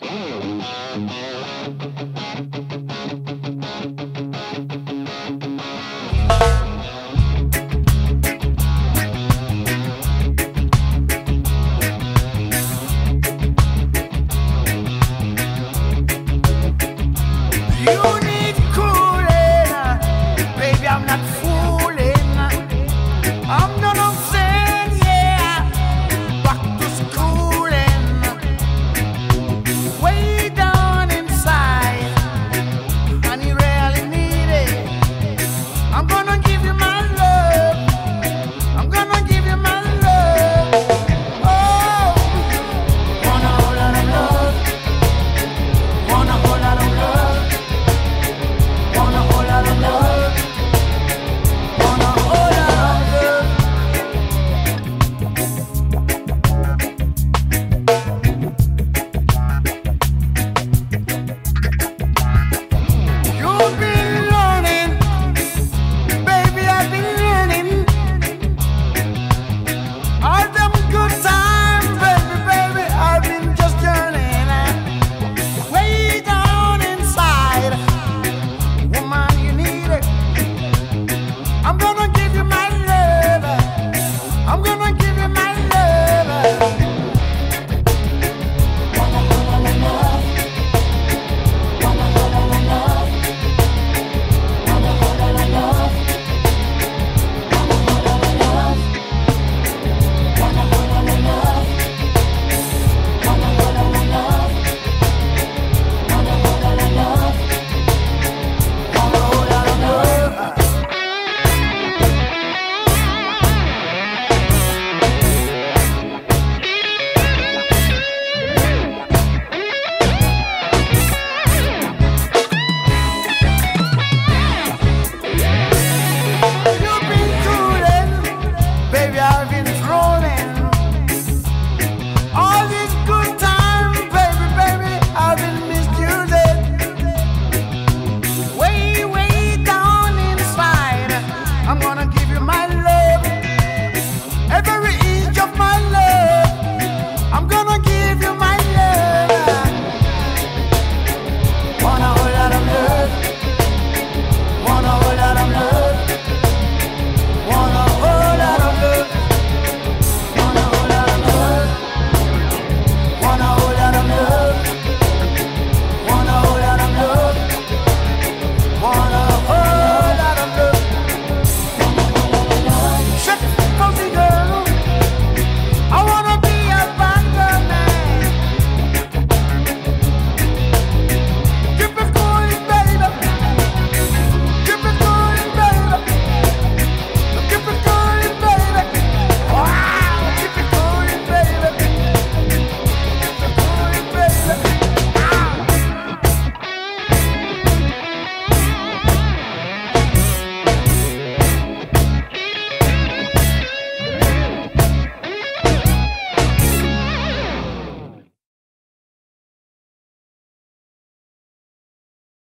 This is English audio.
You